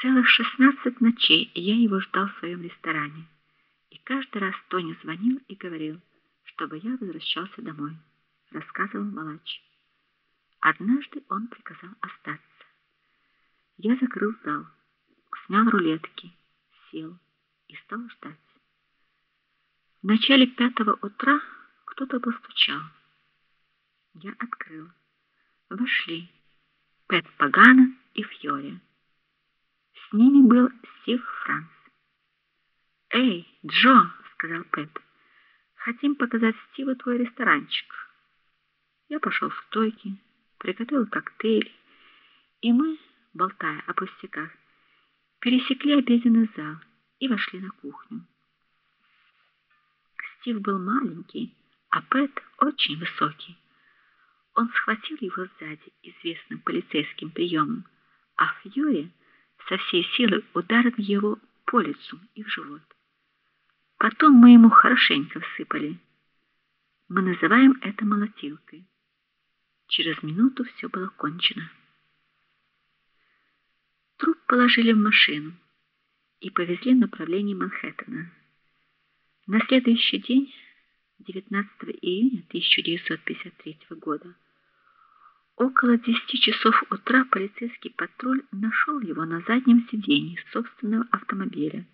Целых шестнадцать ночей я его ждал в своем ресторане. И каждый раз Тони звонил и говорил, чтобы я возвращался домой, рассказывал Малач. Однажды он приказал остаться. Я закрыл зал, снял рулетки, сел и стал ждать. В начале пятого утра кто-то постучал. Я открыл. Вошли Пэт Пагана и Фьори. С ними был Стив Франц. "Эй, Джо", сказал Пэт. "Хотим показать Стиву твой ресторанчик". Я пошел в стойки, приготовил коктейль, и мы, болтая о пустяках, пересекли обеденный зал и вошли на кухню. Стив был маленький, а Пэт очень высокий. Он схватил его сзади известным полицейским приемом, а Фьюри со всей силы ударил его по лицу и в живот. Потом мы ему хорошенько всыпали. Мы называем это молотилкой. Через минуту все было кончено. Труп положили в машину и повезли в направлении Манхэттена. На следующий день, 19 июня 1953 года, Около десяти часов утра полицейский патруль нашел его на заднем сиденье собственного автомобиля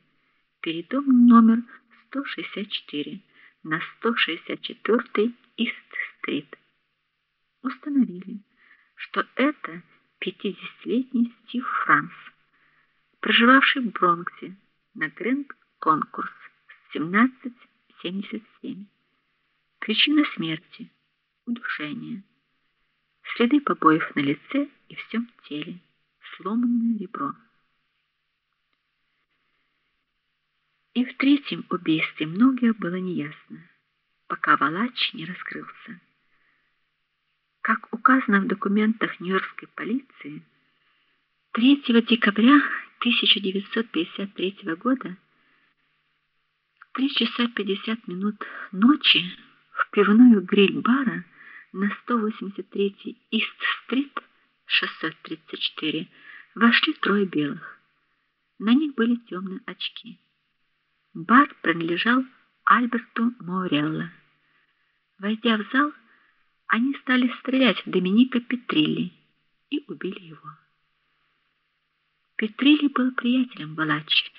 перед домом номер 164 на 164-й Ист-стрит. Установили, что это 50-летний Стив Франс, проживавший в Бронксе на Грэнд Конкурс 1777. Причина смерти удушение следы побоев на лице и всем теле, сломанное ребро. И в третьем убийстве многое было неясно, пока Валач не раскрылся. Как указано в документах Нью-Йоркской полиции, 3 декабря 1953 года в 3 часа 50 минут ночи в пивную гриль-бара на 183 Ист-стрит, 634, вошли трое белых. На них были темные очки. Бар принадлежал Альберту Морелло. Войдя в зал, они стали стрелять в Доминика Петрилли и убили его. Петрилли был приятелем Балачи.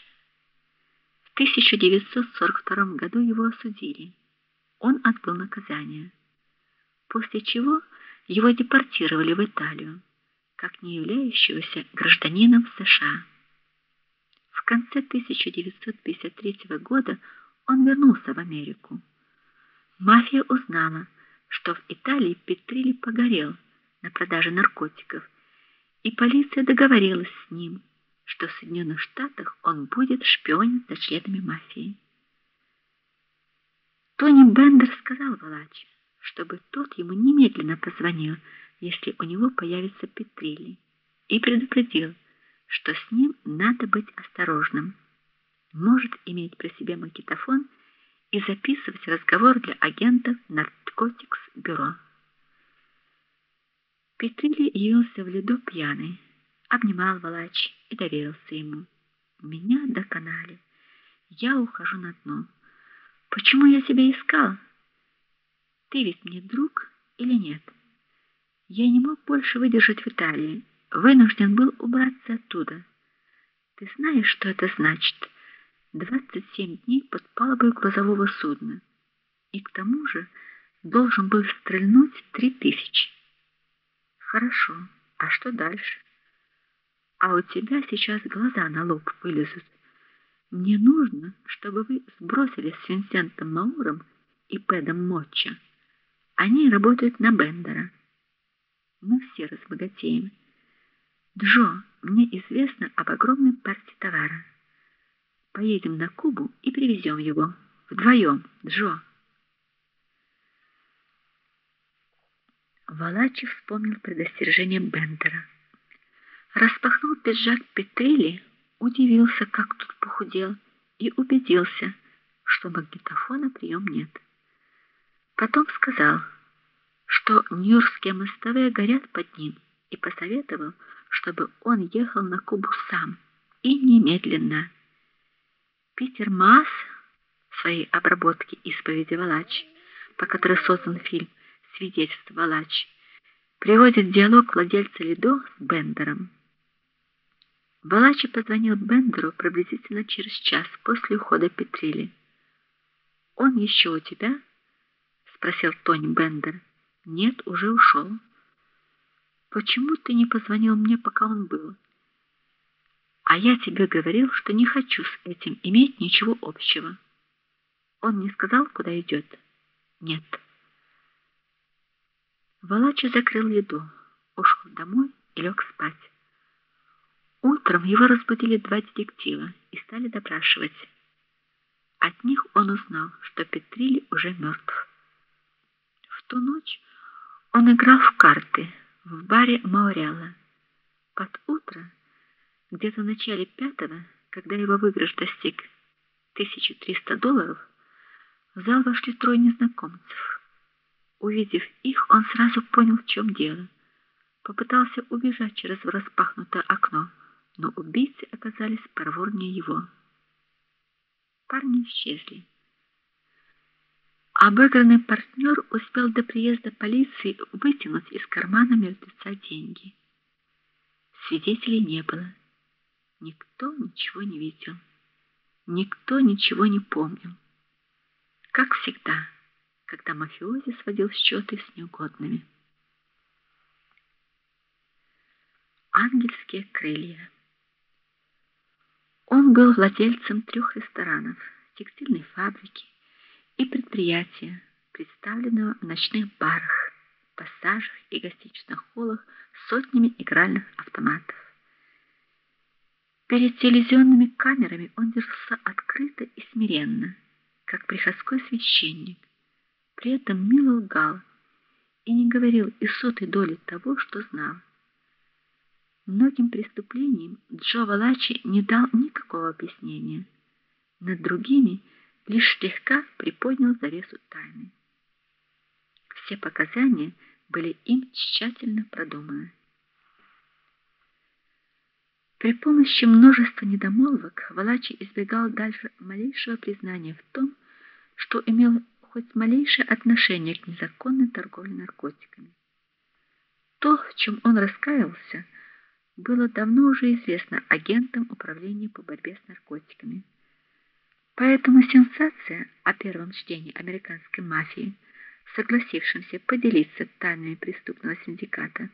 В 1942 году его осудили. Он отбыл наказание после чего его депортировали в Италию, как не являющегося гражданином США. В конце 1953 года он вернулся в Америку. Мафия узнала, что в Италии Петрилли погорел на продаже наркотиков, и полиция договорилась с ним, что в Соединенных Штатах он будет шпионить за членами мафии. Тони Бендер сказал Валачи, чтобы тот ему немедленно позвонил, если у него появится Петрилли, и предупредил, что с ним надо быть осторожным. Может иметь при себе магнитофон и записывать разговор для агентов Наркотикс бюро. Петрилли явился в ледо пьяный, обнимал Валач и доверился ему. Меня доконали. Я ухожу на дно. Почему я тебя искал? Ты ведь мне друг или нет? Я не мог больше выдержать в Италии, вынужден был убраться оттуда. Ты знаешь, что это значит? 27 дней под палубой грузового судна. И к тому же должен был стрельнуть три тысячи. Хорошо. А что дальше? А у тебя сейчас глаза на лоб вылезут. Мне нужно, чтобы вы сбросили с Винсентом Мауром и Пэдом Мочча. Они работают на Бендера. Мы все разбогатеем. Джо, мне известно об огромной партии товара. Поедем на Кубу и привезем его вдвоем, Джо. Валачев вспомнил предостережение Бендера. Распахнул пиджак Петрили, удивился, как тут похудел, и убедился, что магнитофона прием нет. Потом сказал, что нью-йоркские мостовые горят под ним, и посоветовал, чтобы он ехал на Кубу сам и немедленно. Питер Масс в своей обработке исповеди Валач, по которой создан фильм Свидетельство Валач, приводит диалог владельца Лидо с Бендером. Валачи позвонил Бендеру приблизительно через час после ухода Петрили. Он еще у тебя? Спросил Тони Бендер. Нет, уже ушел. Почему ты не позвонил мне, пока он был? А я тебе говорил, что не хочу с этим иметь ничего общего. Он не сказал, куда идет? Нет. Валачи закрыл еду, ушел домой и лег спать. Утром его разбудили два детектива и стали допрашивать. От них он узнал, что Петрили уже мертв. Ту ночь он играл в карты в баре Маурелла. Под утро, где-то в начале пятого, когда его выигрыш достиг 1300 долларов, в зал вошли трое незнакомцев. Увидев их, он сразу понял, в чем дело. Попытался убежать через распахнутое окно, но убийцы оказались проворнее его. Парни исчезли. Обыгранный партнер успел до приезда полиции вытянуть из кармана мертвеца деньги. Свидетелей не было. Никто ничего не видел. Никто ничего не помнил. Как всегда когда мафиози сводил счеты с неугодными. Ангельские крылья. Он был владельцем трех ресторанов, текстильной фабрики и предприятия, представленного в ночных барах, пассажах и гостиничных холлах сотнями игральных автоматов. Перед телевизионными камерами он держался открыто и смиренно, как приходской священник при этом мило лгал и не говорил и сотой доли того, что знал. Многим преступлениям Джо Валачи не дал никакого объяснения. Над другими лишь слегка приподнял завесу тайны. Все показания были им тщательно продуманы. При помощи множества недомолвок Валачи избегал дальше малейшего признания в том, что имел хоть малейшее отношение к незаконной торговле наркотиками. То, в чем он раскаялся, было давно уже известно агентам управления по борьбе с наркотиками. Поэтому сенсация о первом чтении американской мафии, согласившимся поделиться тайнами преступного синдиката,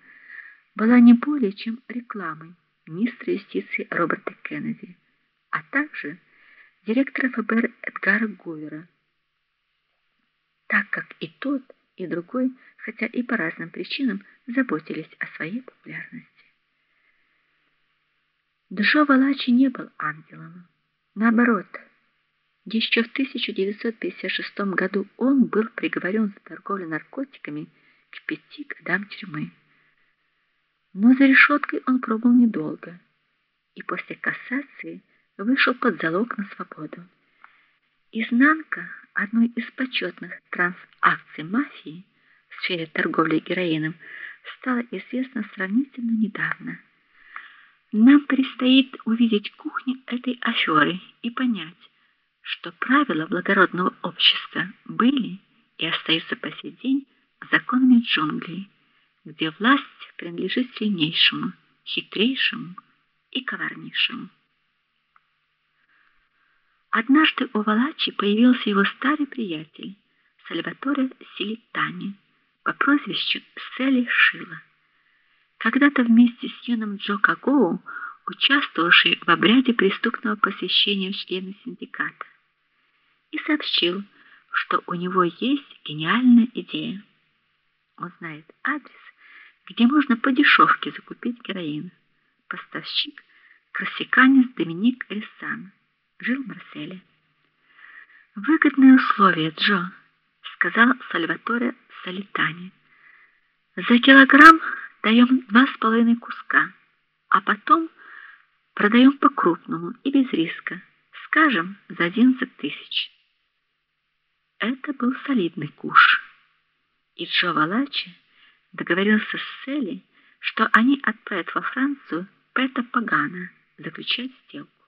была не более чем рекламой министра юстиции Роберта Кеннеди, а также директора ФБР Эдгара Гувера так как и тот, и другой, хотя и по разным причинам, заботились о своей популярности. Джо Валачи не был ангелом. Наоборот, еще в 1956 году он был приговорен за торговлю наркотиками к пяти годам тюрьмы. Но за решеткой он пробыл недолго и после кассации вышел под залог на свободу. Изнанка одной из почетных трансакций мафии в сфере торговли героином стала известна сравнительно недавно. Нам предстоит увидеть кухню этой аферы и понять, что правила благородного общества были и остаются по сей день законами джунглей, где власть принадлежит сильнейшему, хитрейшему и коварнейшему. Однажды у Валачи появился его старый приятель Сальваторе Силитани по прозвищу Сели Шила. Когда-то вместе с юным Джо Кагоу, участвовавший в обряде преступного посвящения в члены синдиката, и сообщил, что у него есть гениальная идея. Он знает адрес, где можно по дешевке закупить героин. Поставщик корсиканец Доминик Эльсан жил в Марселе. Выгодные условия, Джо, сказал Сальваторе Салитани. За килограмм даем два с половиной куска, а потом продаем по крупному и без риска, скажем, за 11 тысяч. Это был солидный куш. И Джо Валачи договорился с Селли, что они отправят во Францию Пета Пагана заключать сделку.